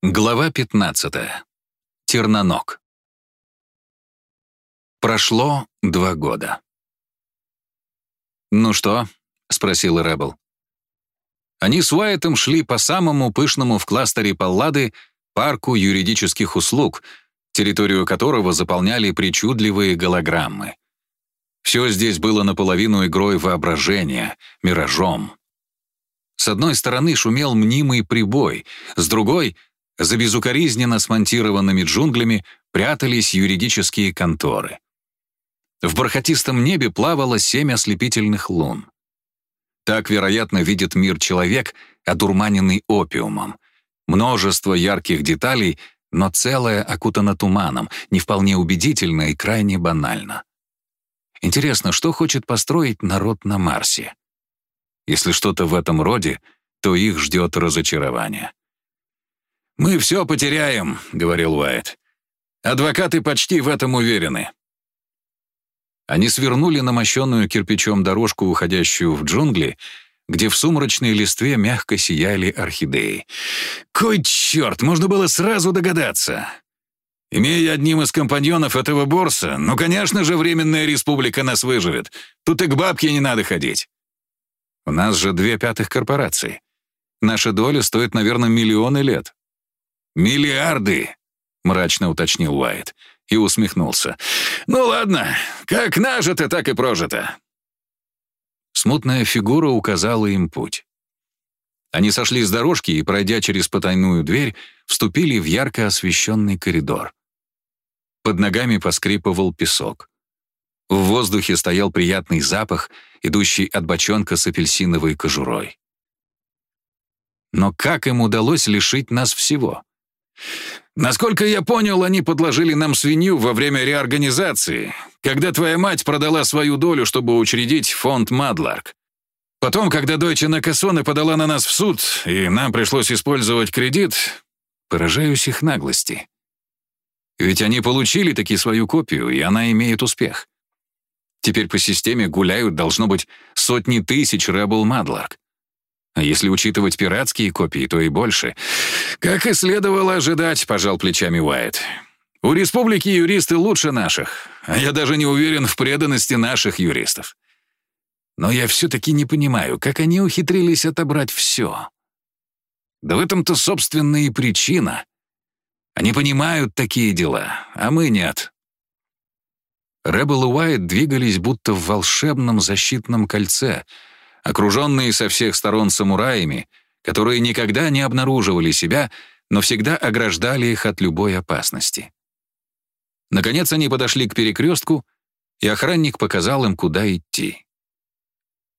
Глава 15. Терноног. Прошло два года. «Ну что?» — спросил Рэббл. Они с Уайтом шли по самому пышному в кластере Паллады парку юридических услуг, территорию которого заполняли причудливые голограммы. Все здесь было наполовину игрой воображения, миражом. С одной стороны шумел мнимый прибой, с другой — за безукоризненно смонтированными джунглями прятались юридические конторы. В бархатистом небе плавало семь ослепительных лун. Так, вероятно, видит мир человек, одурманенный опиумом. Множество ярких деталей, но целое окутано туманом, не вполне убедительно и крайне банально. Интересно, что хочет построить народ на Марсе? Если что-то в этом роде, то их ждет разочарование. «Мы все потеряем», — говорил Уайт. «Адвокаты почти в этом уверены». Они свернули на мощенную кирпичом дорожку, уходящую в джунгли, где в сумрачной листве мягко сияли орхидеи. «Кой черт, можно было сразу догадаться!» Имея одним из компаньонов этого борса, ну, конечно же, Временная Республика нас выживет. Тут и к бабке не надо ходить. У нас же две пятых корпорации. Наша доля стоит, наверное, миллионы лет. «Миллиарды!» — мрачно уточнил Уайт и усмехнулся. «Ну ладно, как нажито, так и прожито». Смутная фигура указала им путь. Они сошли с дорожки и, пройдя через потайную дверь, вступили в ярко освещенный коридор. Под ногами поскрипывал песок. В воздухе стоял приятный запах, идущий от бочонка с апельсиновой кожурой. Но как им удалось лишить нас всего? Насколько я понял, они подложили нам свинью во время реорганизации, когда твоя мать продала свою долю, чтобы учредить фонд Мадларк. Потом, когда Дойче Накасоне подала на нас в суд, и нам пришлось использовать кредит, поражаюсь их наглости. Ведь они получили таки свою копию, и она имеет успех. Теперь по системе гуляют, должно быть, сотни тысяч Rebel Madlark. А если учитывать пиратские копии, то и больше. Как и следовало ожидать, пожал плечами Уайт. У республики юристы лучше наших, а я даже не уверен в преданности наших юристов. Но я все-таки не понимаю, как они ухитрились отобрать все. Да в этом-то, собственно, и причина. Они понимают такие дела, а мы нет. Рэббл и Уайт двигались будто в волшебном защитном кольце — окруженные со всех сторон самураями, которые никогда не обнаруживали себя, но всегда ограждали их от любой опасности. Наконец они подошли к перекрестку, и охранник показал им, куда идти.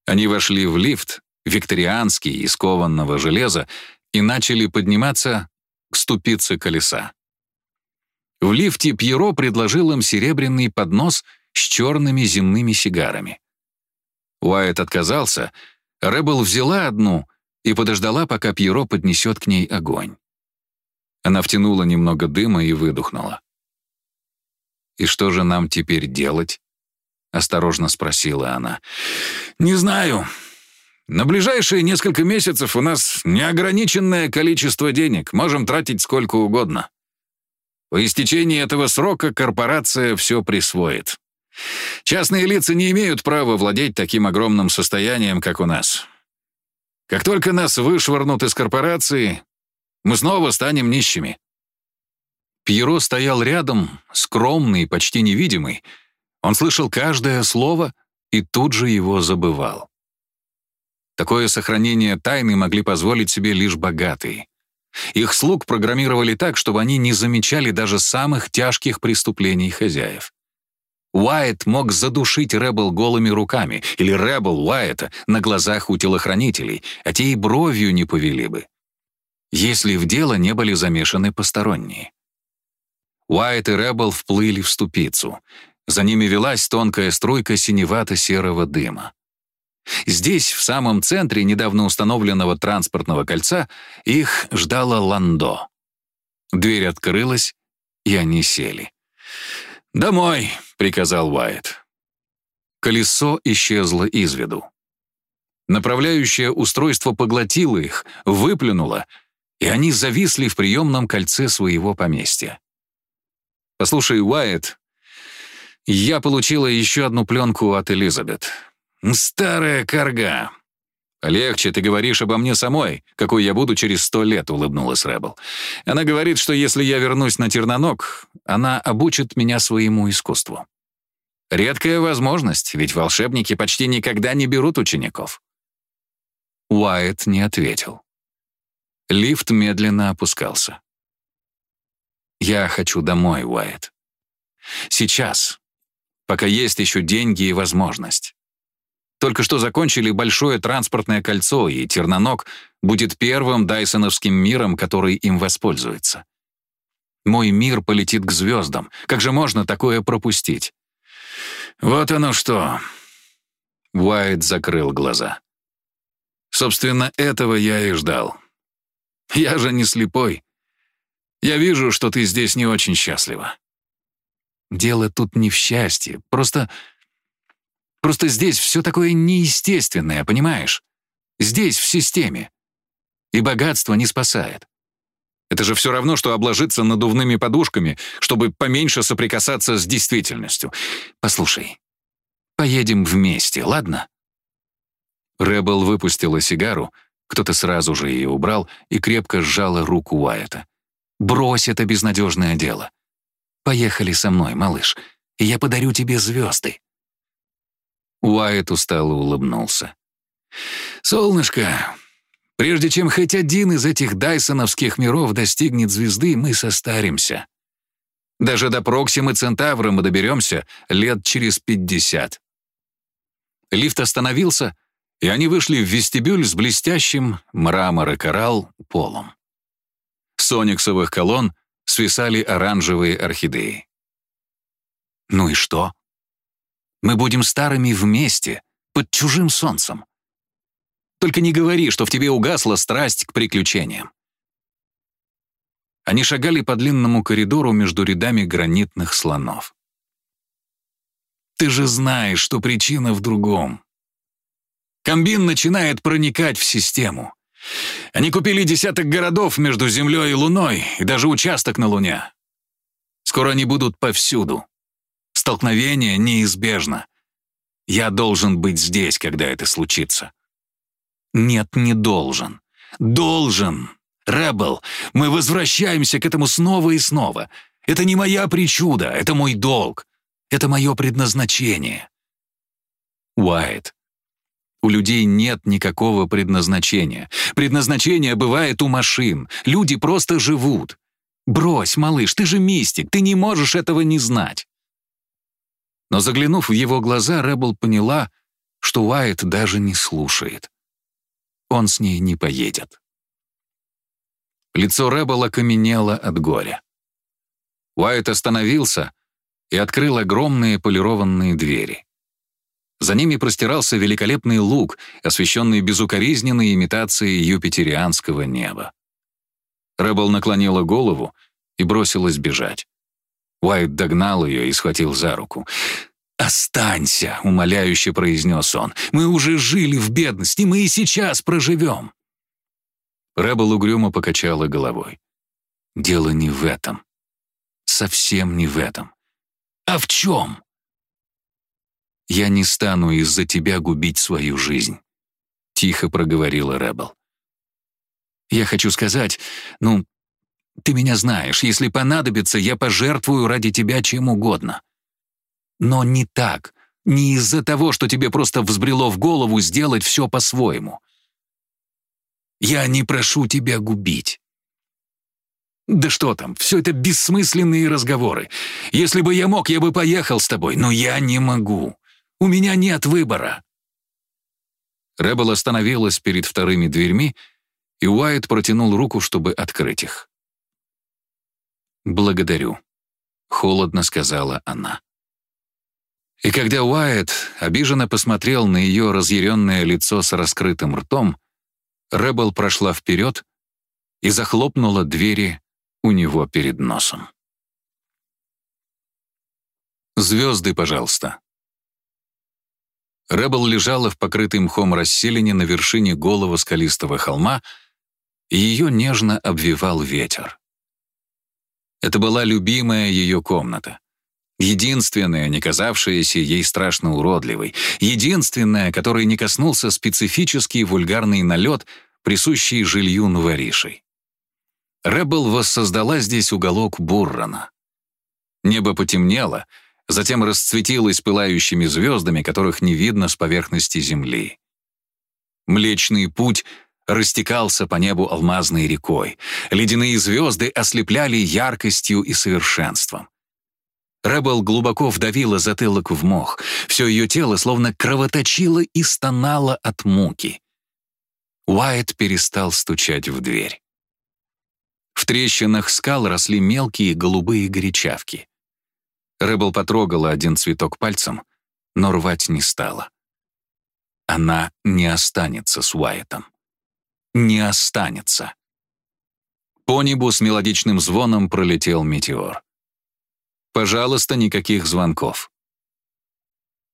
Они вошли в лифт, викторианский, из кованного железа, и начали подниматься к ступице колеса. В лифте Пьеро предложил им серебряный поднос с черными земными сигарами. Уайт отказался, Рэббл взяла одну и подождала, пока Пьеро поднесет к ней огонь. Она втянула немного дыма и выдохнула. «И что же нам теперь делать?» — осторожно спросила она. «Не знаю. На ближайшие несколько месяцев у нас неограниченное количество денег, можем тратить сколько угодно. По истечении этого срока корпорация все присвоит. Частные лица не имеют права владеть таким огромным состоянием, как у нас. Как только нас вышвырнут из корпорации, мы снова станем нищими». Пьеро стоял рядом, скромный, почти невидимый. Он слышал каждое слово и тут же его забывал. Такое сохранение тайны могли позволить себе лишь богатые. Их слуг программировали так, чтобы они не замечали даже самых тяжких преступлений хозяев. Уайт мог задушить Рэббл голыми руками, или Рэббл Уайта на глазах у телохранителей, а те и бровью не повели бы, если в дело не были замешаны посторонние. Уайт и Рэббл вплыли в ступицу. За ними велась тонкая струйка синевато-серого дыма. Здесь, в самом центре недавно установленного транспортного кольца, их ждало ландо. Дверь открылась, и они сели. «Домой!» — приказал Уайт. Колесо исчезло из виду. Направляющее устройство поглотило их, выплюнуло, и они зависли в приемном кольце своего поместья. «Послушай, Уайт, я получила еще одну пленку от Элизабет. Старая корга. «Легче, ты говоришь обо мне самой, какой я буду через сто лет», — улыбнулась Рэббл. «Она говорит, что если я вернусь на Терноног, она обучит меня своему искусству. Редкая возможность, ведь волшебники почти никогда не берут учеников». Уайт не ответил. Лифт медленно опускался. «Я хочу домой, Уайт. Сейчас, пока есть еще деньги и возможность. Только что закончили большое транспортное кольцо, и Терноног будет первым дайсоновским миром, который им воспользуется. Мой мир полетит к звездам. Как же можно такое пропустить? Вот оно что. Уайт закрыл глаза. Собственно, этого я и ждал. Я же не слепой. Я вижу, что ты здесь не очень счастлива. Дело тут не в счастье, просто Просто здесь все такое неестественное, понимаешь? Здесь, в системе. И богатство не спасает. Это же все равно, что обложиться надувными подушками, чтобы поменьше соприкасаться с действительностью. Послушай, поедем вместе, ладно?» Рэббл выпустила сигару, кто-то сразу же ее убрал и крепко сжала руку Уайта. «Брось это безнадежное дело. Поехали со мной, малыш, и я подарю тебе звезды». Уайт устало улыбнулся. «Солнышко, прежде чем хоть один из этих дайсоновских миров достигнет звезды, мы состаримся. Даже до Проксимы Центавра мы доберемся лет через пятьдесят». Лифт остановился, и они вышли в вестибюль с блестящим мрамор и коралл полом. С ониксовых колонн свисали оранжевые орхидеи. «Ну и что?» Мы будем старыми вместе, под чужим солнцем. Только не говори, что в тебе угасла страсть к приключениям. Они шагали по длинному коридору между рядами гранитных слонов. Ты же знаешь, что причина в другом. Комбин начинает проникать в систему. Они купили десяток городов между Землей и Луной, и даже участок на Луне. Скоро они будут повсюду. Столкновение неизбежно. Я должен быть здесь, когда это случится. Нет, не должен. Должен. Рэббл, мы возвращаемся к этому снова и снова. Это не моя причуда, это мой долг. Это мое предназначение. Уайт. У людей нет никакого предназначения. Предназначение бывает у машин. Люди просто живут. Брось, малыш, ты же мистик, ты не можешь этого не знать. Но заглянув в его глаза, Рэббл поняла, что Уайт даже не слушает. Он с ней не поедет. Лицо Рэббл окаменело от горя. Уайт остановился и открыл огромные полированные двери. За ними простирался великолепный луг, освещенный безукоризненной имитацией юпитерианского неба. Рэббл наклонила голову и бросилась бежать. Уайт догнал ее и схватил за руку. «Останься», — умоляюще произнес он. «Мы уже жили в бедности, мы и сейчас проживем». Рэббл угрюмо покачала головой. «Дело не в этом. Совсем не в этом. А в чем?» «Я не стану из-за тебя губить свою жизнь», — тихо проговорила Рэббл. «Я хочу сказать, ну, ты меня знаешь, если понадобится, я пожертвую ради тебя чем угодно. Но не так, не из-за того, что тебе просто взбрело в голову сделать все по-своему. Я не прошу тебя губить. Да что там, все это бессмысленные разговоры. Если бы я мог, я бы поехал с тобой, но я не могу. У меня нет выбора. Рэббл остановилась перед вторыми дверьми, и Уайт протянул руку, чтобы открыть их. «Благодарю», — холодно сказала она. И когда Уайт обиженно посмотрел на ее разъяренное лицо с раскрытым ртом, Рэббл прошла вперед и захлопнула двери у него перед носом. «Звезды, пожалуйста». Рэббл лежала в покрытой мхом расселине на вершине голого скалистого холма, и ее нежно обвивал ветер. Это была любимая ее комната. Единственная, не казавшаяся ей страшно уродливой. Единственная, которой не коснулся специфический вульгарный налет, присущий жилью новоришей. Рэббл воссоздала здесь уголок Буррана. Небо потемнело, затем расцветилось пылающими звездами, которых не видно с поверхности земли. Млечный путь растекался по небу алмазной рекой. Ледяные звезды ослепляли яркостью и совершенством. Рэббл глубоко вдавила затылок в мох. Все ее тело словно кровоточило и стонало от муки. Уайт перестал стучать в дверь. В трещинах скал росли мелкие голубые горечавки. Рэббл потрогала один цветок пальцем, но рвать не стала. Она не останется с Уайтом. Не останется. По небу с мелодичным звоном пролетел метеор. Пожалуйста, никаких звонков.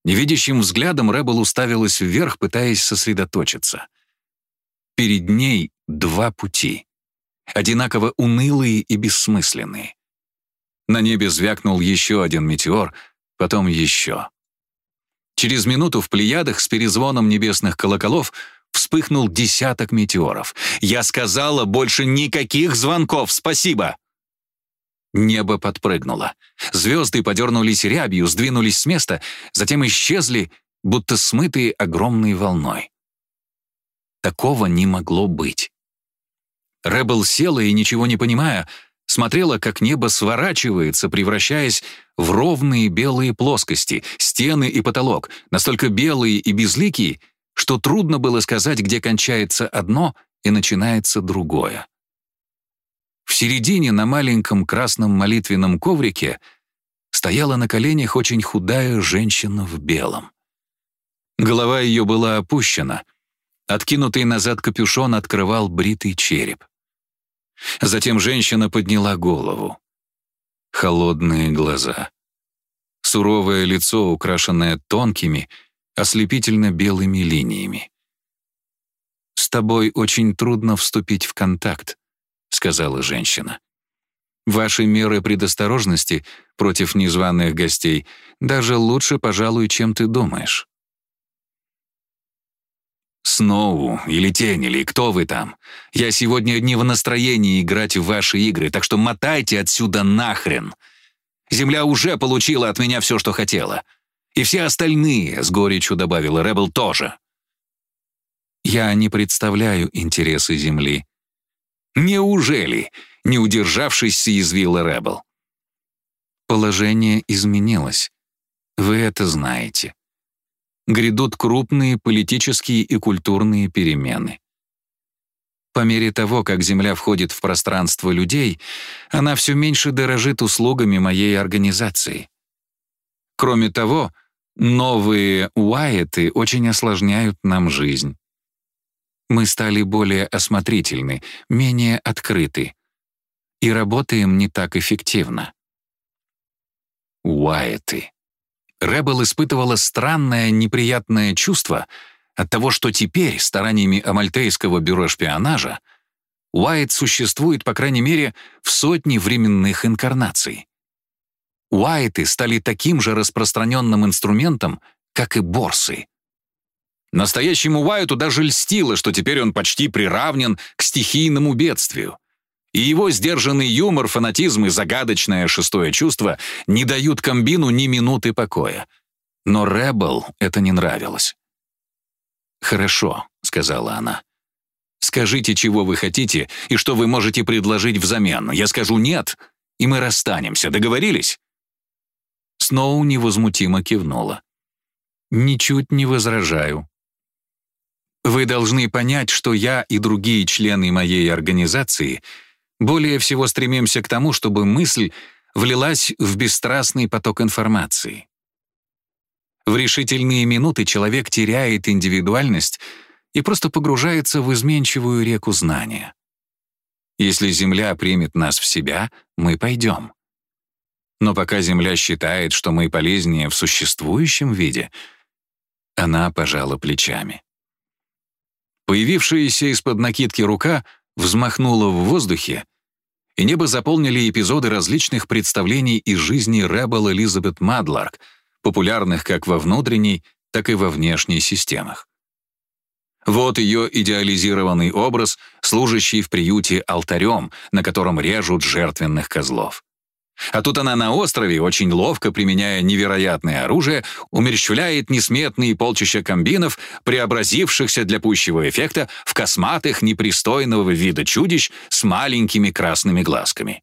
Невидящим взглядом Рэббл уставилась вверх, пытаясь сосредоточиться. Перед ней два пути. Одинаково унылые и бессмысленные. На небе звякнул еще один метеор, потом еще. Через минуту в Плеядах с перезвоном небесных колоколов вспыхнул десяток метеоров. «Я сказала, больше никаких звонков, спасибо!» Небо подпрыгнуло. Звезды подернулись рябью, сдвинулись с места, затем исчезли, будто смытые огромной волной. Такого не могло быть. Рэббл села и, ничего не понимая, смотрела, как небо сворачивается, превращаясь в ровные белые плоскости, стены и потолок, настолько белые и безликие, что трудно было сказать, где кончается одно и начинается другое. В середине на маленьком красном молитвенном коврике стояла на коленях очень худая женщина в белом. Голова ее была опущена, откинутый назад капюшон открывал бритый череп. Затем женщина подняла голову. Холодные глаза. Суровое лицо, украшенное тонкими, ослепительно белыми линиями. «С тобой очень трудно вступить в контакт», сказала женщина. Ваши меры предосторожности против незваных гостей даже лучше, пожалуй, чем ты думаешь. Сноу или Тень, или кто вы там? Я сегодня не в настроении играть в ваши игры, так что мотайте отсюда нахрен. Земля уже получила от меня все, что хотела. И все остальные, с горечью добавила Ребел, тоже. Я не представляю интересы Земли, «Неужели?» — не удержавшись, съязвила Рэббл. Положение изменилось. Вы это знаете. Грядут крупные политические и культурные перемены. По мере того, как Земля входит в пространство людей, она все меньше дорожит услугами моей организации. Кроме того, новые Уайеты очень осложняют нам жизнь. Мы стали более осмотрительны, менее открыты и работаем не так эффективно. Уайты. Рэббл испытывала странное неприятное чувство от того, что теперь стараниями Амальтейского бюро шпионажа Уайт существует, по крайней мере, в сотне временных инкарнаций. Уайты стали таким же распространенным инструментом, как и борсы. Настоящему Уайту даже льстило, что теперь он почти приравнен к стихийному бедствию. И его сдержанный юмор, фанатизм и загадочное шестое чувство не дают комбину ни минуты покоя. Но Рэббл это не нравилось. «Хорошо», — сказала она. «Скажите, чего вы хотите и что вы можете предложить взамен. Я скажу «нет», и мы расстанемся. Договорились?» Сноу невозмутимо кивнула. «Ничуть не возражаю. Вы должны понять, что я и другие члены моей организации более всего стремимся к тому, чтобы мысль влилась в бесстрастный поток информации. В решительные минуты человек теряет индивидуальность и просто погружается в изменчивую реку знания. Если Земля примет нас в себя, мы пойдем. Но пока Земля считает, что мы полезнее в существующем виде, она пожала плечами. Появившаяся из-под накидки рука взмахнуло в воздухе, и небо заполнили эпизоды различных представлений из жизни Ребел Элизабет Мадларк, популярных как во внутренней, так и во внешней системах. Вот ее идеализированный образ, служащий в приюте алтарем, на котором режут жертвенных козлов. А тут она на острове, очень ловко применяя невероятное оружие, умерщвляет несметные полчища комбинов, преобразившихся для пущего эффекта в косматых непристойного вида чудищ с маленькими красными глазками.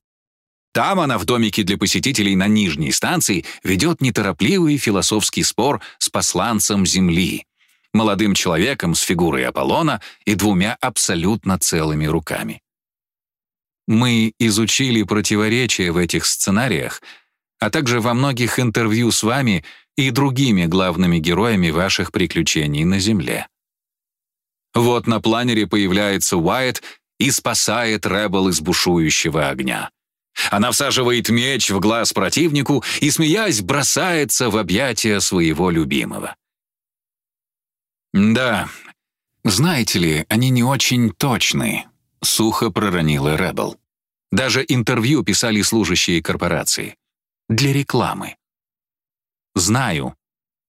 Там она в домике для посетителей на нижней станции ведет неторопливый философский спор с посланцем Земли, молодым человеком с фигурой Аполлона и двумя абсолютно целыми руками. Мы изучили противоречия в этих сценариях, а также во многих интервью с вами и другими главными героями ваших приключений на Земле. Вот на планере появляется Уайт и спасает Рэббл из бушующего огня. Она всаживает меч в глаз противнику и, смеясь, бросается в объятия своего любимого. «Да, знаете ли, они не очень точны», — сухо проронила Рэббл. Даже интервью писали служащие корпорации. Для рекламы. «Знаю».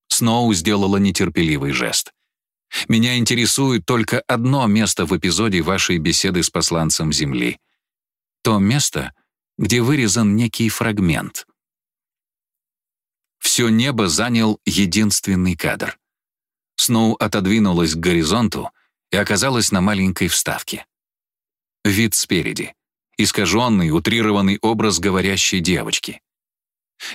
Сноу сделала нетерпеливый жест. «Меня интересует только одно место в эпизоде вашей беседы с посланцем Земли. То место, где вырезан некий фрагмент. Все небо занял единственный кадр. Сноу отодвинулась к горизонту и оказалась на маленькой вставке. Вид спереди искаженный, утрированный образ говорящей девочки.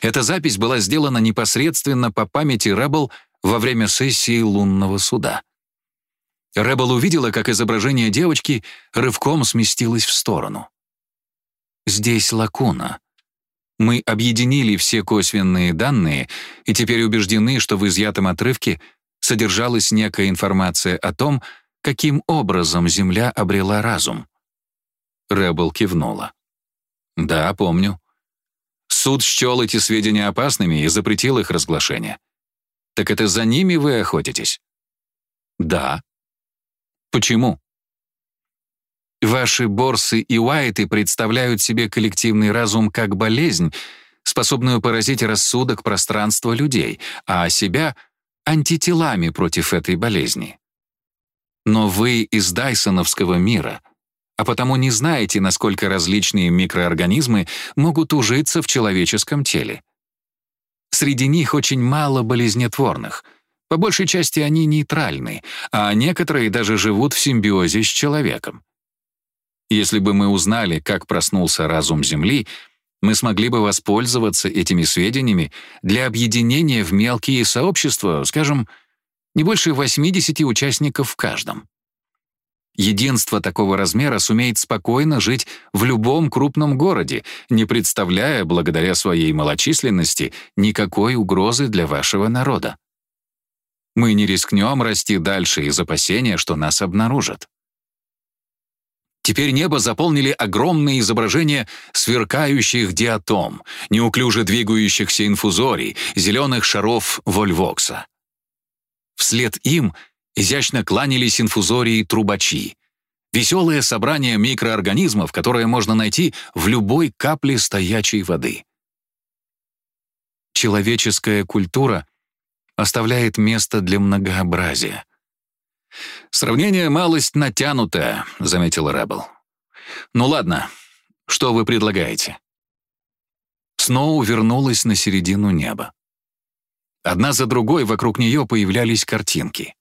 Эта запись была сделана непосредственно по памяти Рэббл во время сессии лунного суда. Рэббл увидела, как изображение девочки рывком сместилось в сторону. Здесь лакуна. Мы объединили все косвенные данные и теперь убеждены, что в изъятом отрывке содержалась некая информация о том, каким образом Земля обрела разум. Рэббл кивнула. «Да, помню. Суд счел эти сведения опасными и запретил их разглашение. Так это за ними вы охотитесь?» «Да». «Почему?» Ваши Борсы и Уайты представляют себе коллективный разум как болезнь, способную поразить рассудок пространства людей, а себя — антителами против этой болезни. Но вы из Дайсоновского мира — а потому не знаете, насколько различные микроорганизмы могут ужиться в человеческом теле. Среди них очень мало болезнетворных. По большей части они нейтральны, а некоторые даже живут в симбиозе с человеком. Если бы мы узнали, как проснулся разум Земли, мы смогли бы воспользоваться этими сведениями для объединения в мелкие сообщества, скажем, не больше 80 участников в каждом. Единство такого размера сумеет спокойно жить в любом крупном городе, не представляя, благодаря своей малочисленности, никакой угрозы для вашего народа. Мы не рискнем расти дальше из опасения, что нас обнаружат. Теперь небо заполнили огромные изображения сверкающих диатом, неуклюже двигающихся инфузорий, зеленых шаров Вольвокса. Вслед им изящно кланялись инфузории трубачи. Веселое собрание микроорганизмов, которое можно найти в любой капле стоячей воды. Человеческая культура оставляет место для многообразия. «Сравнение малость натянутое», — заметил Рэббл. «Ну ладно, что вы предлагаете?» Сноу вернулась на середину неба. Одна за другой вокруг нее появлялись картинки.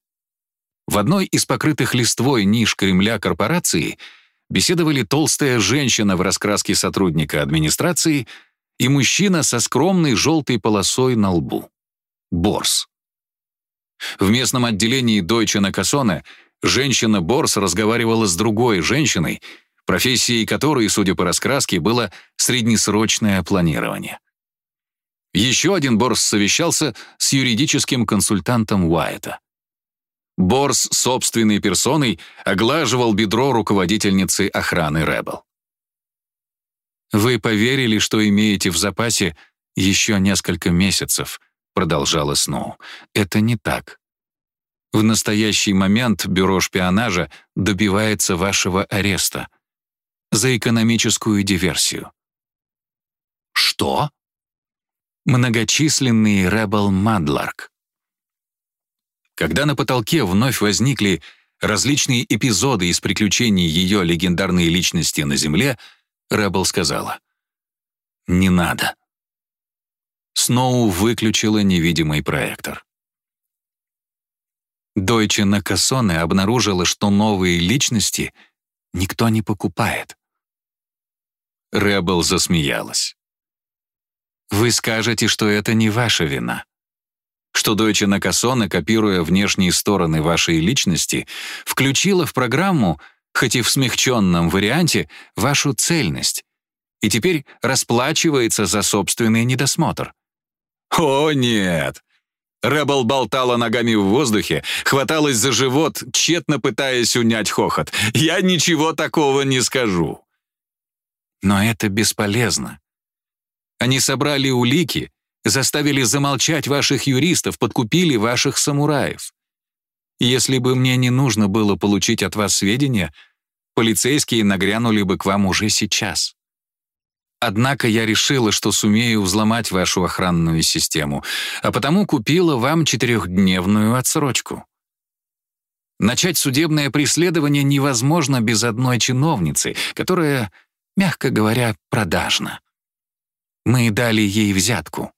В одной из покрытых листвой ниш Кремля корпорации беседовали толстая женщина в раскраске сотрудника администрации и мужчина со скромной желтой полосой на лбу. Борс. В местном отделении Deutsche Накасона женщина-борс разговаривала с другой женщиной, профессией которой, судя по раскраске, было среднесрочное планирование. Еще один борс совещался с юридическим консультантом Уайта. Борс собственной персоной оглаживал бедро руководительницы охраны Рэббл. «Вы поверили, что имеете в запасе еще несколько месяцев», продолжала Сноу. «Это не так. В настоящий момент бюро шпионажа добивается вашего ареста. за экономическую диверсию. Что? Многочисленный Ребел Мадларк. Когда на потолке вновь возникли различные эпизоды из приключений ее легендарной личности на Земле, Ребел сказала «Не надо». Сноу выключила невидимый проектор. Дойче Накасоне обнаружила, что новые личности никто не покупает. Ребел засмеялась. «Вы скажете, что это не ваша вина что Deutsche Nakasone, копируя внешние стороны вашей личности, включила в программу, хоть и в смягченном варианте, вашу цельность, и теперь расплачивается за собственный недосмотр. О, нет! Рэббл болтала ногами в воздухе, хваталась за живот, тщетно пытаясь унять хохот. «Я ничего такого не скажу». Но это бесполезно. Они собрали улики, заставили замолчать ваших юристов, подкупили ваших самураев. Если бы мне не нужно было получить от вас сведения, полицейские нагрянули бы к вам уже сейчас. Однако я решила, что сумею взломать вашу охранную систему, а потому купила вам четырехдневную отсрочку. Начать судебное преследование невозможно без одной чиновницы, которая, мягко говоря, продажна. Мы дали ей взятку.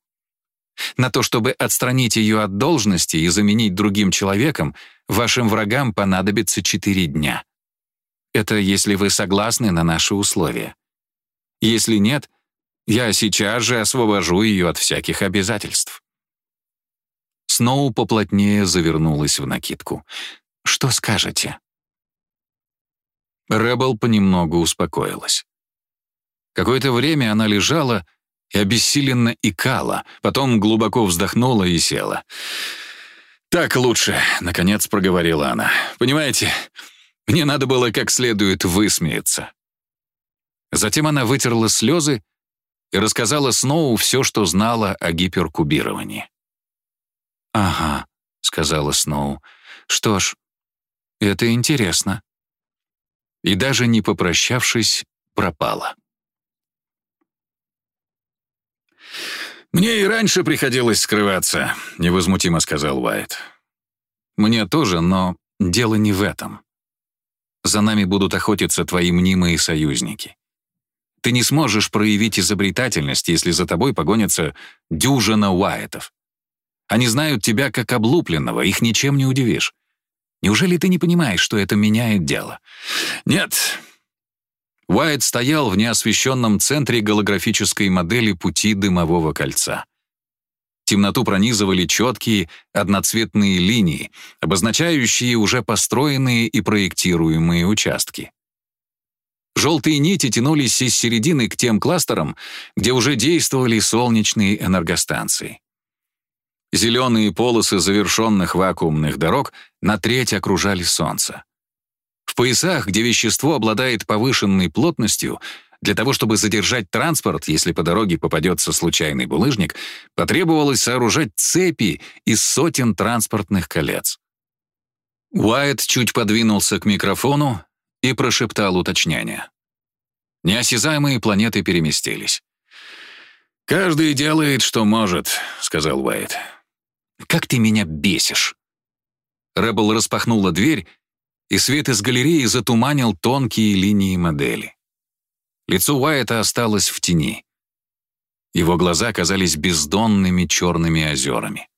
На то, чтобы отстранить ее от должности и заменить другим человеком, вашим врагам понадобится четыре дня. Это если вы согласны на наши условия. Если нет, я сейчас же освобожу ее от всяких обязательств». Сноу поплотнее завернулась в накидку. «Что скажете?» Рэббл понемногу успокоилась. Какое-то время она лежала, и обессиленно икала, потом глубоко вздохнула и села. «Так лучше», — наконец проговорила она. «Понимаете, мне надо было как следует высмеяться». Затем она вытерла слезы и рассказала Сноу все, что знала о гиперкубировании. «Ага», — сказала Сноу. «Что ж, это интересно». И даже не попрощавшись, пропала. «Мне и раньше приходилось скрываться», — невозмутимо сказал Уайт. «Мне тоже, но дело не в этом. За нами будут охотиться твои мнимые союзники. Ты не сможешь проявить изобретательность, если за тобой погонятся дюжина Уайтов. Они знают тебя как облупленного, их ничем не удивишь. Неужели ты не понимаешь, что это меняет дело? Нет, Уайт стоял в неосвещенном центре голографической модели пути дымового кольца. Темноту пронизывали четкие, одноцветные линии, обозначающие уже построенные и проектируемые участки. Желтые нити тянулись из середины к тем кластерам, где уже действовали солнечные энергостанции. Зеленые полосы завершенных вакуумных дорог на треть окружали Солнце. В поясах, где вещество обладает повышенной плотностью, для того, чтобы задержать транспорт, если по дороге попадется случайный булыжник, потребовалось сооружать цепи из сотен транспортных колец. Уайт чуть подвинулся к микрофону и прошептал уточнение. Неосязаемые планеты переместились. «Каждый делает, что может», — сказал Уайт. «Как ты меня бесишь!» Рэббл распахнула дверь и свет из галереи затуманил тонкие линии модели. Лицо Уайта осталось в тени. Его глаза казались бездонными черными озерами.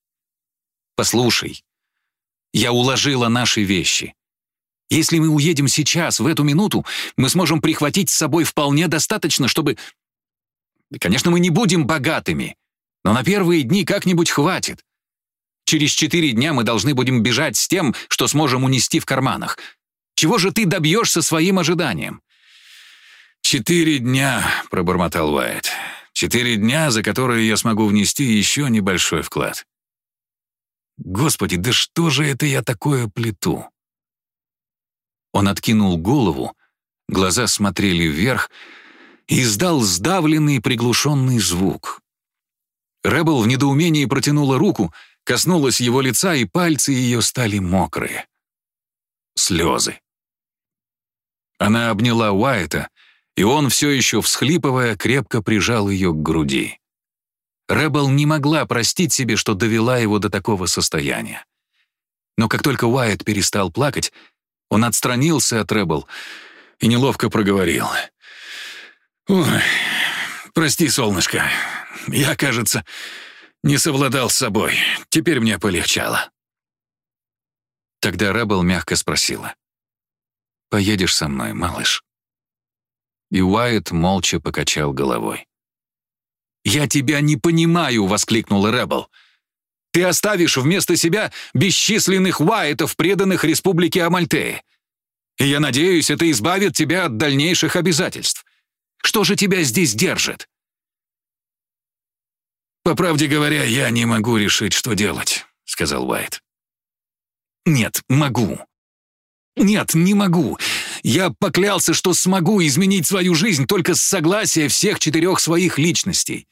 «Послушай, я уложила наши вещи. Если мы уедем сейчас, в эту минуту, мы сможем прихватить с собой вполне достаточно, чтобы... Конечно, мы не будем богатыми, но на первые дни как-нибудь хватит. Через четыре дня мы должны будем бежать с тем, что сможем унести в карманах. Чего же ты добьешься своим ожиданием?» «Четыре дня», — пробормотал Уайт. «Четыре дня, за которые я смогу внести еще небольшой вклад». «Господи, да что же это я такое плету?» Он откинул голову, глаза смотрели вверх и издал сдавленный приглушенный звук. Рэббл в недоумении протянула руку — коснулась его лица, и пальцы ее стали мокрые. Слезы. Она обняла Уайта, и он, все еще всхлипывая, крепко прижал ее к груди. Рэббл не могла простить себе, что довела его до такого состояния. Но как только Уайт перестал плакать, он отстранился от Рэббл и неловко проговорил. «Ой, прости, солнышко, я, кажется, не совладал с собой. Теперь мне полегчало». Тогда Рэббл мягко спросила. «Поедешь со мной, малыш?» И Уайт молча покачал головой. «Я тебя не понимаю!» — воскликнула Рэббл. «Ты оставишь вместо себя бесчисленных Уайтов, преданных Республике Амальтеи. И я надеюсь, это избавит тебя от дальнейших обязательств. Что же тебя здесь держит?» «По правде говоря, я не могу решить, что делать», — сказал Уайт. «Нет, могу. Нет, не могу. Я поклялся, что смогу изменить свою жизнь только с согласия всех четырех своих личностей.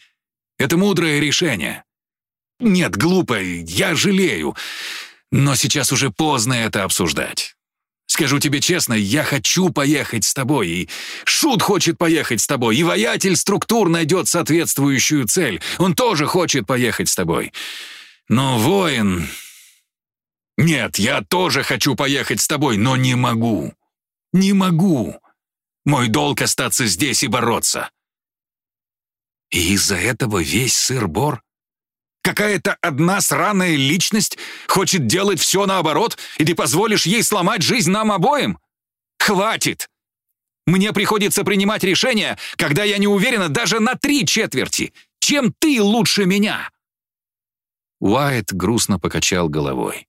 Это мудрое решение. Нет, глупо, я жалею. Но сейчас уже поздно это обсуждать. Скажу тебе честно, я хочу поехать с тобой, и Шут хочет поехать с тобой, и воятель структур найдет соответствующую цель. Он тоже хочет поехать с тобой. Но воин... Нет, я тоже хочу поехать с тобой, но не могу. Не могу. Мой долг остаться здесь и бороться. И из-за этого весь сыр-бор? Какая-то одна сраная личность хочет делать все наоборот, и ты позволишь ей сломать жизнь нам обоим? Хватит! Мне приходится принимать решения, когда я не уверена даже на три четверти. Чем ты лучше меня?» Уайт грустно покачал головой.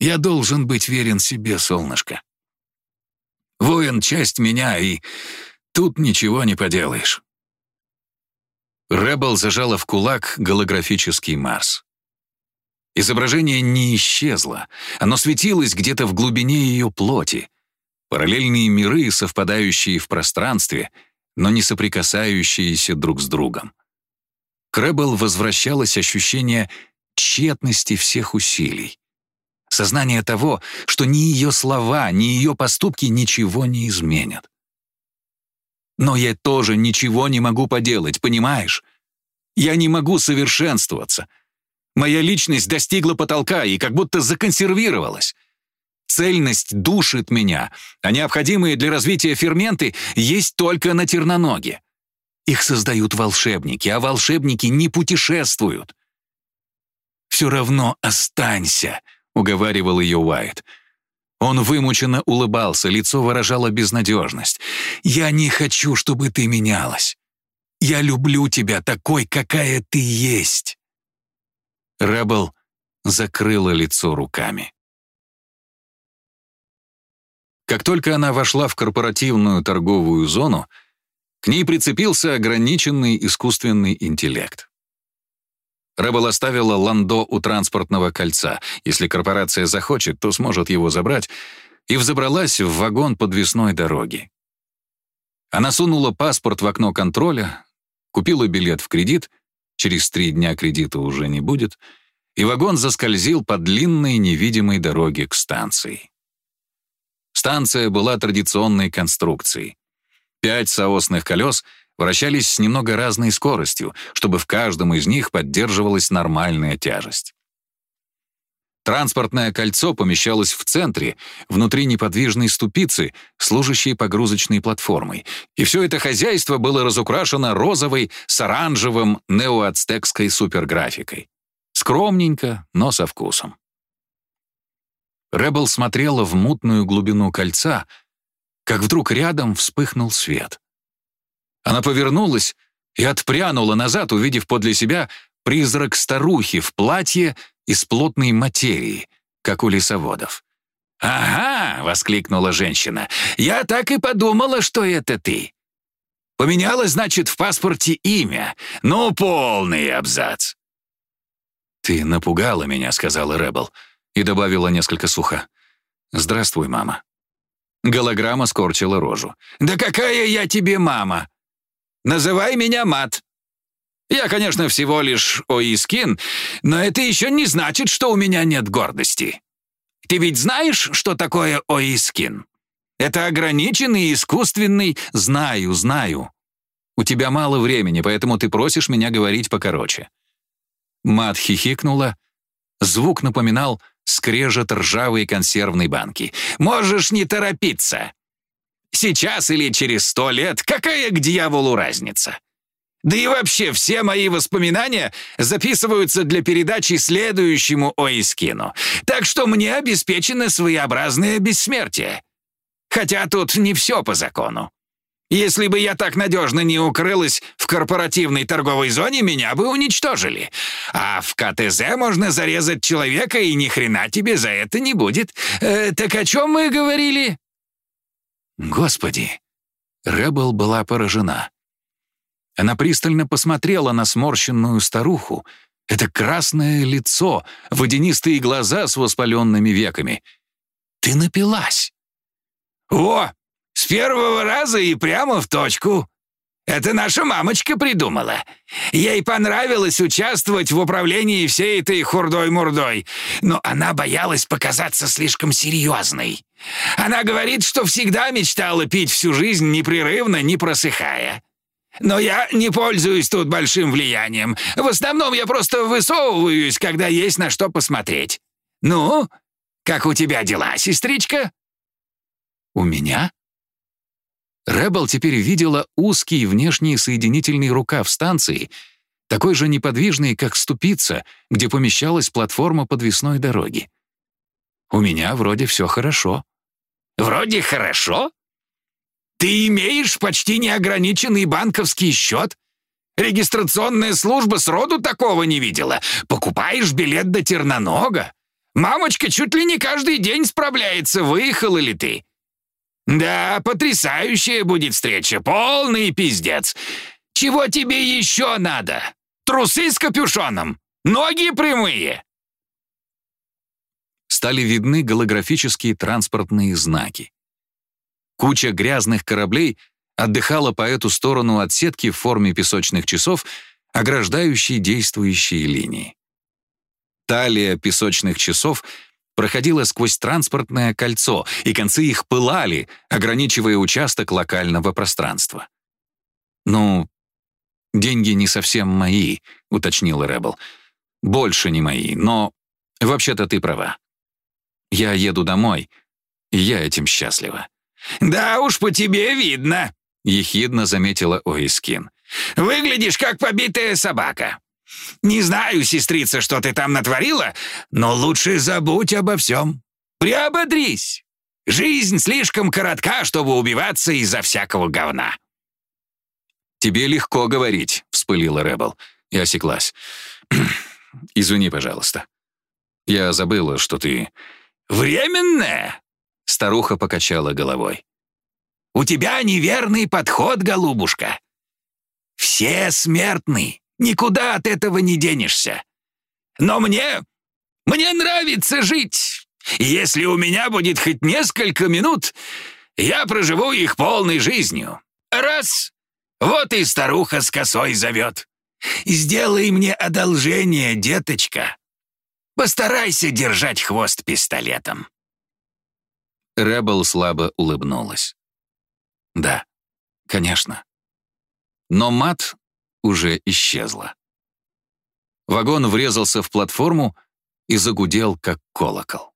«Я должен быть верен себе, солнышко. Воин — часть меня, и тут ничего не поделаешь». Рэббл зажала в кулак голографический Марс. Изображение не исчезло, оно светилось где-то в глубине ее плоти. Параллельные миры, совпадающие в пространстве, но не соприкасающиеся друг с другом. К Рэббл возвращалось ощущение тщетности всех усилий. Сознание того, что ни ее слова, ни ее поступки ничего не изменят. Но я тоже ничего не могу поделать, понимаешь? Я не могу совершенствоваться. Моя личность достигла потолка и как будто законсервировалась. Цельность душит меня, а необходимые для развития ферменты есть только на терноноге. Их создают волшебники, а волшебники не путешествуют. «Все равно останься», — уговаривал ее Уайт. Он вымученно улыбался, лицо выражало безнадежность. «Я не хочу, чтобы ты менялась. Я люблю тебя такой, какая ты есть». Рэббл закрыла лицо руками. Как только она вошла в корпоративную торговую зону, к ней прицепился ограниченный искусственный интеллект. Рэббл оставила Ландо у транспортного кольца. Если корпорация захочет, то сможет его забрать, и взобралась в вагон подвесной дороги. Она сунула паспорт в окно контроля, купила билет в кредит, через три дня кредита уже не будет, и вагон заскользил по длинной невидимой дороге к станции. Станция была традиционной конструкцией. Пять соосных колес — вращались с немного разной скоростью, чтобы в каждом из них поддерживалась нормальная тяжесть. Транспортное кольцо помещалось в центре, внутри неподвижной ступицы, служащей погрузочной платформой, и все это хозяйство было разукрашено розовой с оранжевым неоацтекской суперграфикой. Скромненько, но со вкусом. Рэббл смотрела в мутную глубину кольца, как вдруг рядом вспыхнул свет. Она повернулась и отпрянула назад, увидев подле себя призрак старухи в платье из плотной материи, как у лесоводов. «Ага!» — воскликнула женщина. «Я так и подумала, что это ты. Поменяла, значит, в паспорте имя. Ну, полный абзац». «Ты напугала меня», — сказала Рэббл, и добавила несколько сухо. «Здравствуй, мама». Голограмма скорчила рожу. «Да какая я тебе мама? Называй меня Мат. Я, конечно, всего лишь Оискин, но это еще не значит, что у меня нет гордости. Ты ведь знаешь, что такое Оискин? Это ограниченный, искусственный... Знаю, знаю. У тебя мало времени, поэтому ты просишь меня говорить покороче». Мат хихикнула. Звук напоминал скрежет ржавой консервной банки. «Можешь не торопиться. Сейчас или через сто лет, какая к дьяволу разница? Да и вообще, все мои воспоминания записываются для передачи следующему Оискину. Так что мне обеспечено своеобразное бессмертие. Хотя тут не все по закону. Если бы я так надежно не укрылась в корпоративной торговой зоне, меня бы уничтожили. А в КТЗ можно зарезать человека, и ни хрена тебе за это не будет. Э, так о чем мы говорили? Господи! Рэббл была поражена. Она пристально посмотрела на сморщенную старуху. Это красное лицо, водянистые глаза с воспаленными веками. «Ты напилась!» «О, с первого раза и прямо в точку!» Это наша мамочка придумала. Ей понравилось участвовать в управлении всей этой хурдой-мурдой, но она боялась показаться слишком серьезной. Она говорит, что всегда мечтала пить всю жизнь непрерывно, не просыхая. Но я не пользуюсь тут большим влиянием. В основном я просто высовываюсь, когда есть на что посмотреть. Ну, как у тебя дела, сестричка?» «У меня?» Рэббл теперь видела узкий внешний соединительный рукав станции, такой же неподвижный, как ступица, где помещалась платформа подвесной дороги. «У меня вроде все хорошо». «Вроде хорошо? Ты имеешь почти неограниченный банковский счет? Регистрационная служба сроду такого не видела. Покупаешь билет до Тернонога? Мамочка чуть ли не каждый день справляется, выехал ли ты. «Да, потрясающая будет встреча, полный пиздец. Чего тебе еще надо? Трусы с капюшоном? Ноги прямые?» Стали видны голографические транспортные знаки. Куча грязных кораблей отдыхала по эту сторону от сетки в форме песочных часов, ограждающей действующие линии. Талия песочных часов — проходила сквозь транспортное кольцо, и концы их пылали, ограничивая участок локального пространства. «Ну, деньги не совсем мои», — уточнил Рэббл. «Больше не мои, но вообще-то ты права. Я еду домой, и я этим счастлива». «Да уж по тебе видно», — ехидно заметила Оискин. «Выглядишь как побитая собака. Не знаю, сестрица, что ты там натворила, но лучше забудь обо всем. Приободрись. Жизнь слишком коротка, чтобы убиваться из-за всякого говна». «Тебе легко говорить», — вспылила Рэббл и осеклась. «Извини, пожалуйста. Я забыла, что ты...» «Временная?» — старуха покачала головой. «У тебя неверный подход, голубушка. Все смертны. Никуда от этого не денешься. Но мне... мне нравится жить. если у меня будет хоть несколько минут, я проживу их полной жизнью. Раз — вот и старуха с косой зовет. Сделай мне одолжение, деточка. Постарайся держать хвост пистолетом. Рэббл слабо улыбнулась. «Да, конечно». Но мат уже исчезла. Вагон врезался в платформу и загудел, как колокол.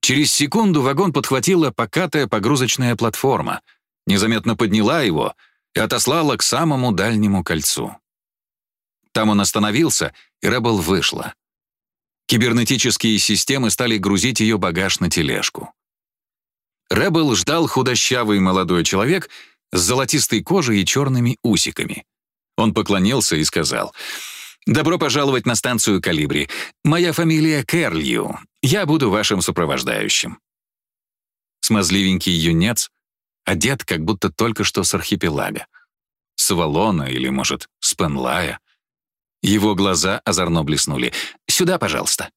Через секунду вагон подхватила покатая погрузочная платформа, незаметно подняла его и отослала к самому дальнему кольцу. Там он остановился, и Рэббл вышла. Кибернетические системы стали грузить ее багаж на тележку. Рэббл ждал худощавый молодой человек с золотистой кожей и черными усиками. Он поклонился и сказал, «Добро пожаловать на станцию «Колибри». Моя фамилия Кэрлью. Я буду вашим сопровождающим». Смазливенький юнец, одет как будто только что с архипелага. С Авалона или, может, с Пенлая. Его глаза озорно блеснули. «Сюда, пожалуйста».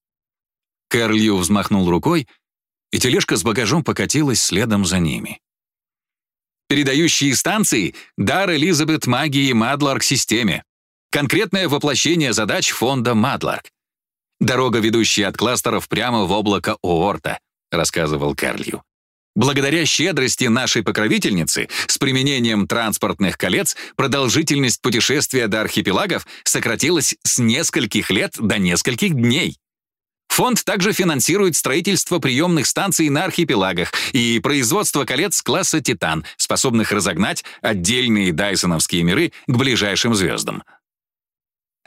Кэрлью взмахнул рукой, и тележка с багажом покатилась следом за ними. Передающие станции — дар Элизабет магии Мадларк-системе. Конкретное воплощение задач фонда Мадларк. Дорога, ведущая от кластеров прямо в облако Оорта, рассказывал Карлью. Благодаря щедрости нашей покровительницы с применением транспортных колец продолжительность путешествия до архипелагов сократилась с нескольких лет до нескольких дней. Фонд также финансирует строительство приемных станций на архипелагах и производство колец класса «Титан», способных разогнать отдельные дайсоновские миры к ближайшим звездам.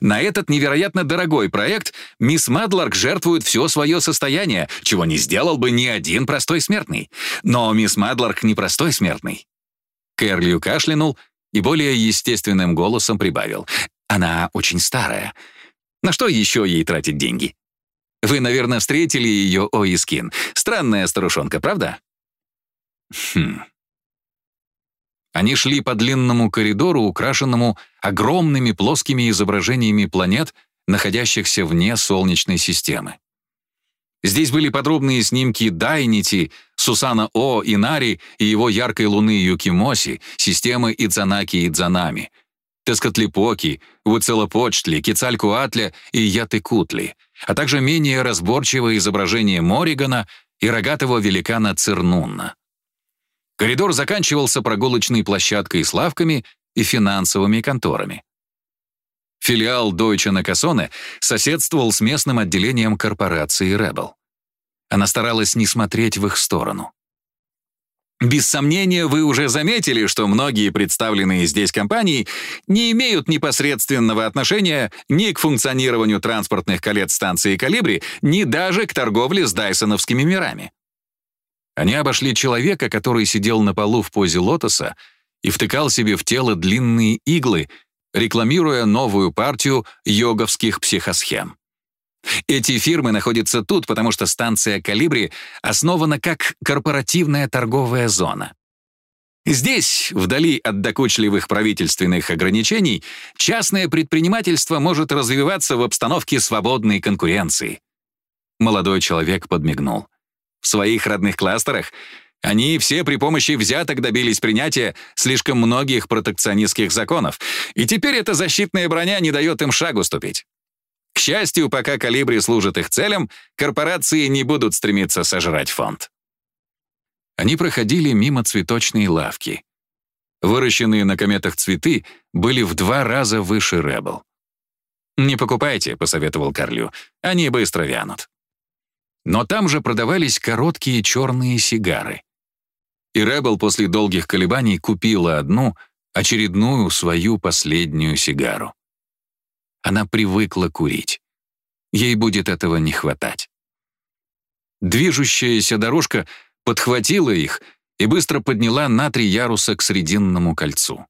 На этот невероятно дорогой проект мисс Мадларк жертвует все свое состояние, чего не сделал бы ни один простой смертный. Но мисс Мадларк не простой смертный. Кэрлью кашлянул и более естественным голосом прибавил. Она очень старая. На что еще ей тратить деньги? Вы, наверное, встретили ее, Оискин. Странная старушонка, правда? Хм. Они шли по длинному коридору, украшенному огромными плоскими изображениями планет, находящихся вне Солнечной системы. Здесь были подробные снимки Дайнити, Сусана О, Инари и его яркой луны Юкимоси, системы Идзанаки Идзанами, Тескотлипоки, Уцелопочтли, Кицалькуатля и Ятыкутли, а также менее разборчивое изображение Моригана и рогатого великана Цернунна. Коридор заканчивался прогулочной площадкой с лавками и финансовыми конторами. Филиал Deutsche Накасоне соседствовал с местным отделением корпорации Rebel. Она старалась не смотреть в их сторону. Без сомнения, вы уже заметили, что многие представленные здесь компании не имеют непосредственного отношения ни к функционированию транспортных колец станции «Калибри», ни даже к торговле с дайсоновскими мирами. Они обошли человека, который сидел на полу в позе лотоса и втыкал себе в тело длинные иглы, рекламируя новую партию йоговских психосхем. Эти фирмы находятся тут, потому что станция «Калибри» основана как корпоративная торговая зона. Здесь, вдали от докучливых правительственных ограничений, частное предпринимательство может развиваться в обстановке свободной конкуренции. Молодой человек подмигнул. В своих родных кластерах они все при помощи взяток добились принятия слишком многих протекционистских законов, и теперь эта защитная броня не дает им шагу ступить. К счастью, пока калибри служит их целям, корпорации не будут стремиться сожрать фонд. Они проходили мимо цветочной лавки. Выращенные на кометах цветы были в два раза выше Rebel. «Не покупайте», — посоветовал Карлю, — «они быстро вянут». Но там же продавались короткие черные сигары. И Ребел после долгих колебаний купила одну, очередную свою последнюю сигару. Она привыкла курить. Ей будет этого не хватать. Движущаяся дорожка подхватила их и быстро подняла на три яруса к Срединному кольцу.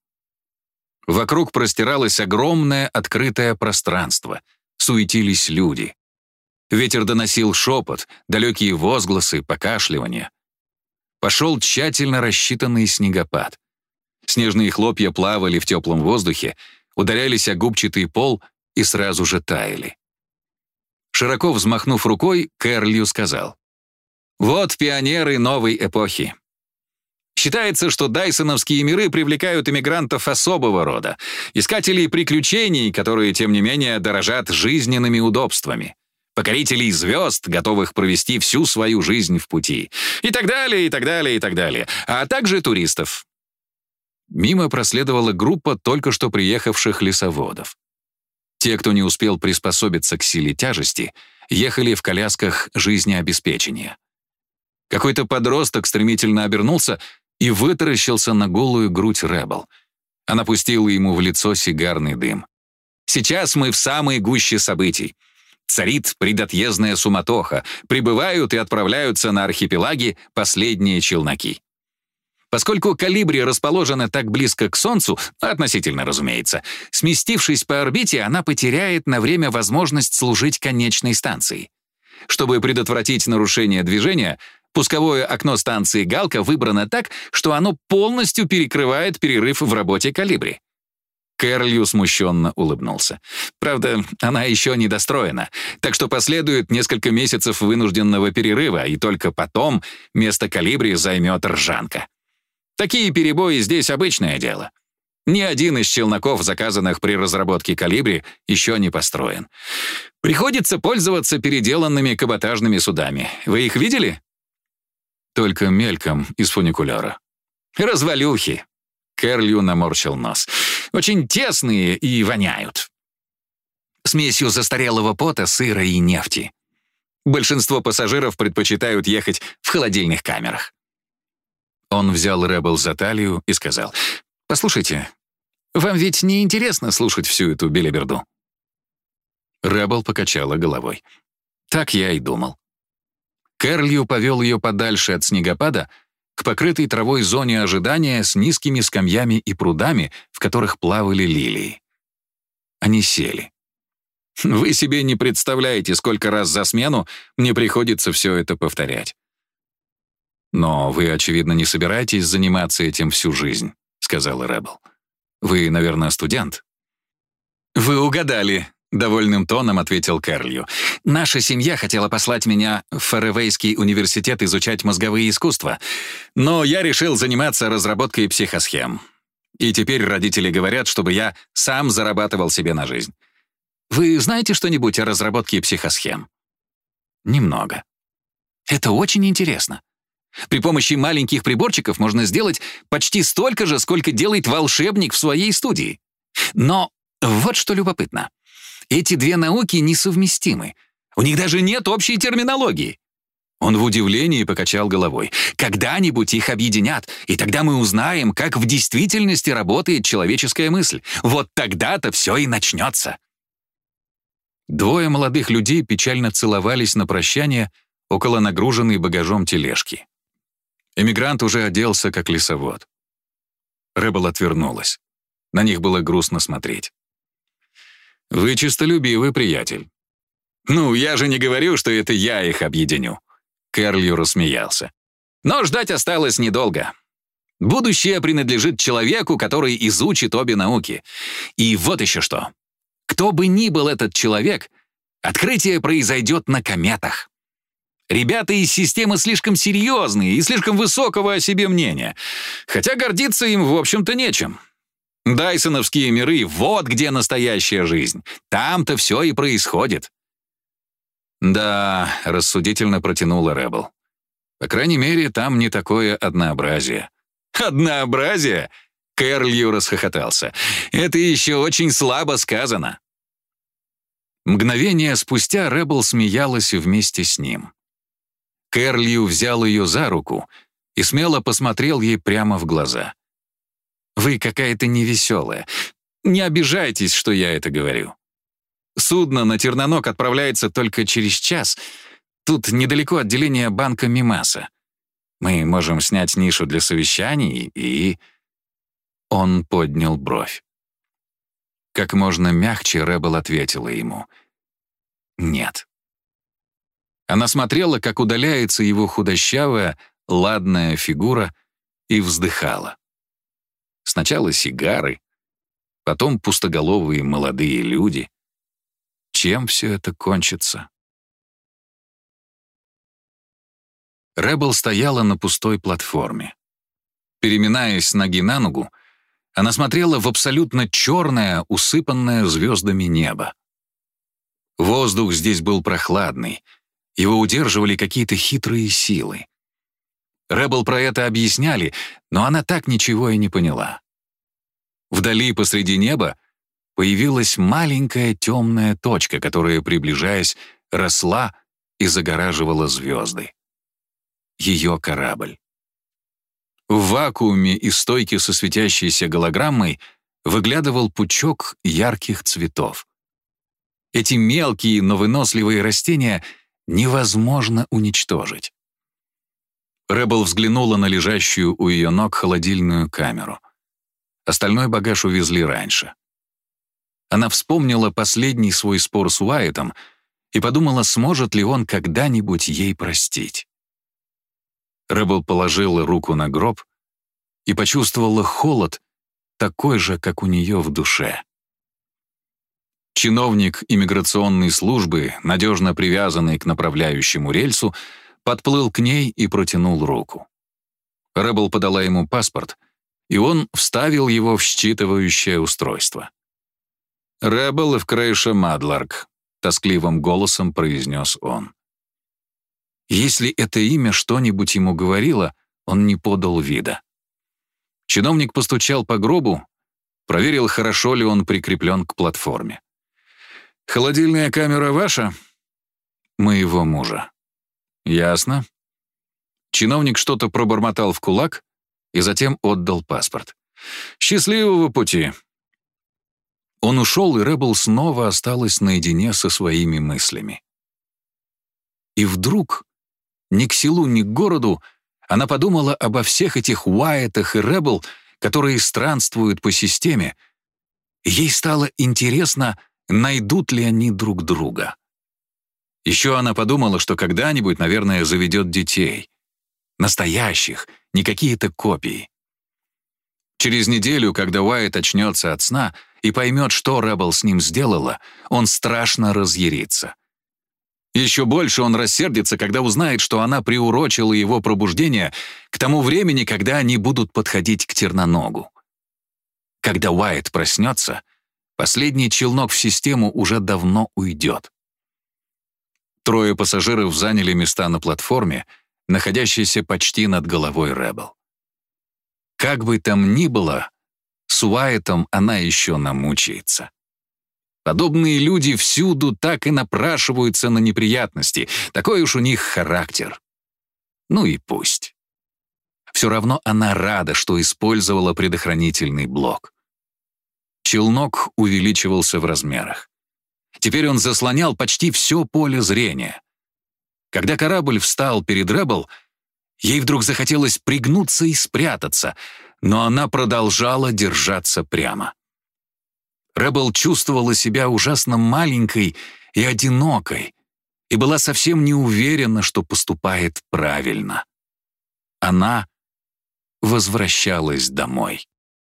Вокруг простиралось огромное открытое пространство, суетились люди. Ветер доносил шепот, далекие возгласы, покашливания. Пошел тщательно рассчитанный снегопад. Снежные хлопья плавали в теплом воздухе, ударялись о губчатый пол и сразу же таяли. Широко взмахнув рукой, Кэрлью сказал, «Вот пионеры новой эпохи. Считается, что дайсоновские миры привлекают иммигрантов особого рода, искателей приключений, которые, тем не менее, дорожат жизненными удобствами покорителей звезд, готовых провести всю свою жизнь в пути, и так далее, и так далее, и так далее, а также туристов. Мимо проследовала группа только что приехавших лесоводов. Те, кто не успел приспособиться к силе тяжести, ехали в колясках жизнеобеспечения. Какой-то подросток стремительно обернулся и вытаращился на голую грудь Рэббл. Она пустила ему в лицо сигарный дым. «Сейчас мы в самой гуще событий. Царит предотъездная суматоха, прибывают и отправляются на архипелаги последние челноки. Поскольку калибри расположена так близко к Солнцу, относительно, разумеется, сместившись по орбите, она потеряет на время возможность служить конечной станцией. Чтобы предотвратить нарушение движения, пусковое окно станции «Галка» выбрано так, что оно полностью перекрывает перерыв в работе калибри. Кэрлью смущенно улыбнулся. Правда, она еще не достроена, так что последует несколько месяцев вынужденного перерыва, и только потом место калибри займет ржанка. Такие перебои здесь обычное дело. Ни один из челноков, заказанных при разработке калибри, еще не построен. Приходится пользоваться переделанными каботажными судами. Вы их видели? Только мельком из фуникуляра. «Развалюхи!» Кэрлью наморщил нос. «Очень тесные и воняют. Смесью застарелого пота, сыра и нефти. Большинство пассажиров предпочитают ехать в холодильных камерах». Он взял Рэббл за талию и сказал, «Послушайте, вам ведь не интересно слушать всю эту белиберду?» Рэббл покачала головой. «Так я и думал». Кэрлью повел ее подальше от снегопада к покрытой травой зоне ожидания с низкими скамьями и прудами, в которых плавали лилии. Они сели. Вы себе не представляете, сколько раз за смену мне приходится все это повторять. «Но вы, очевидно, не собираетесь заниматься этим всю жизнь», — сказала Рэббл. «Вы, наверное, студент?» «Вы угадали», — довольным тоном ответил Кэрлью. «Наша семья хотела послать меня в Фаревейский университет изучать мозговые искусства, но я решил заниматься разработкой психосхем. И теперь родители говорят, чтобы я сам зарабатывал себе на жизнь. Вы знаете что-нибудь о разработке психосхем?» «Немного». «Это очень интересно. При помощи маленьких приборчиков можно сделать почти столько же, сколько делает волшебник в своей студии. Но вот что любопытно. Эти две науки несовместимы. У них даже нет общей терминологии. Он в удивлении покачал головой. «Когда-нибудь их объединят, и тогда мы узнаем, как в действительности работает человеческая мысль. Вот тогда-то все и начнется». Двое молодых людей печально целовались на прощание около нагруженной багажом тележки. Эмигрант уже оделся, как лесовод. Рэббл отвернулась. На них было грустно смотреть. «Вы чистолюбивый приятель». «Ну, я же не говорю, что это я их объединю». Кэрлью рассмеялся. «Но ждать осталось недолго. Будущее принадлежит человеку, который изучит обе науки. И вот еще что. Кто бы ни был этот человек, открытие произойдет на кометах. Ребята из системы слишком серьезные и слишком высокого о себе мнения. Хотя гордиться им, в общем-то, нечем. Дайсоновские миры — вот где настоящая жизнь. Там-то все и происходит. «Да», — рассудительно протянула Рэббл. «По крайней мере, там не такое однообразие». «Однообразие?» — Кэрлью расхохотался. «Это еще очень слабо сказано». Мгновение спустя Рэббл смеялась вместе с ним. Кэрлью взял ее за руку и смело посмотрел ей прямо в глаза. «Вы какая-то невеселая. Не обижайтесь, что я это говорю. Судно на Тернонок отправляется только через час. Тут недалеко отделение банка Мимаса. Мы можем снять нишу для совещаний и...» Он поднял бровь. Как можно мягче Рэббл ответила ему. «Нет». Она смотрела, как удаляется его худощавая, ладная фигура, и вздыхала. Сначала сигары, потом пустоголовые молодые люди. Чем все это кончится? Рэббл стояла на пустой платформе. Переминаясь с ноги на ногу, она смотрела в абсолютно черное, усыпанное звездами небо. Воздух здесь был прохладный — его удерживали какие-то хитрые силы. Рэббл про это объясняли, но она так ничего и не поняла. Вдали посреди неба появилась маленькая темная точка, которая, приближаясь, росла и загораживала звезды. Ее корабль. В вакууме из стойки со светящейся голограммой выглядывал пучок ярких цветов. Эти мелкие, но выносливые растения — невозможно уничтожить. Рэббл взглянула на лежащую у ее ног холодильную камеру. Остальной багаж увезли раньше. Она вспомнила последний свой спор с Уайтом и подумала, сможет ли он когда-нибудь ей простить. Рэббл положила руку на гроб и почувствовала холод, такой же, как у нее в душе. Чиновник иммиграционной службы, надежно привязанный к направляющему рельсу, подплыл к ней и протянул руку. Рэббл подала ему паспорт, и он вставил его в считывающее устройство. «Рэббл в Крейша Мадларк», — тоскливым голосом произнес он. Если это имя что-нибудь ему говорило, он не подал вида. Чиновник постучал по гробу, проверил, хорошо ли он прикреплен к платформе. «Холодильная камера ваша?» «Моего мужа». «Ясно». Чиновник что-то пробормотал в кулак и затем отдал паспорт. «Счастливого пути!» Он ушел, и Рэббл снова осталась наедине со своими мыслями. И вдруг, ни к селу, ни к городу, она подумала обо всех этих Уайтах и Рэббл, которые странствуют по системе, ей стало интересно, найдут ли они друг друга. Еще она подумала, что когда-нибудь, наверное, заведет детей. Настоящих, не какие-то копии. Через неделю, когда Уайт очнется от сна и поймет, что Рэббл с ним сделала, он страшно разъярится. Еще больше он рассердится, когда узнает, что она приурочила его пробуждение к тому времени, когда они будут подходить к терноногу. Когда Уайт проснется, последний челнок в систему уже давно уйдет. Трое пассажиров заняли места на платформе, находящейся почти над головой Рэббл. Как бы там ни было, с Уайтом она еще намучается. Подобные люди всюду так и напрашиваются на неприятности. Такой уж у них характер. Ну и пусть. Все равно она рада, что использовала предохранительный блок. Челнок увеличивался в размерах. Теперь он заслонял почти все поле зрения. Когда корабль встал перед Рэббл, ей вдруг захотелось пригнуться и спрятаться, но она продолжала держаться прямо. Рэббл чувствовала себя ужасно маленькой и одинокой и была совсем не уверена, что поступает правильно. Она возвращалась домой.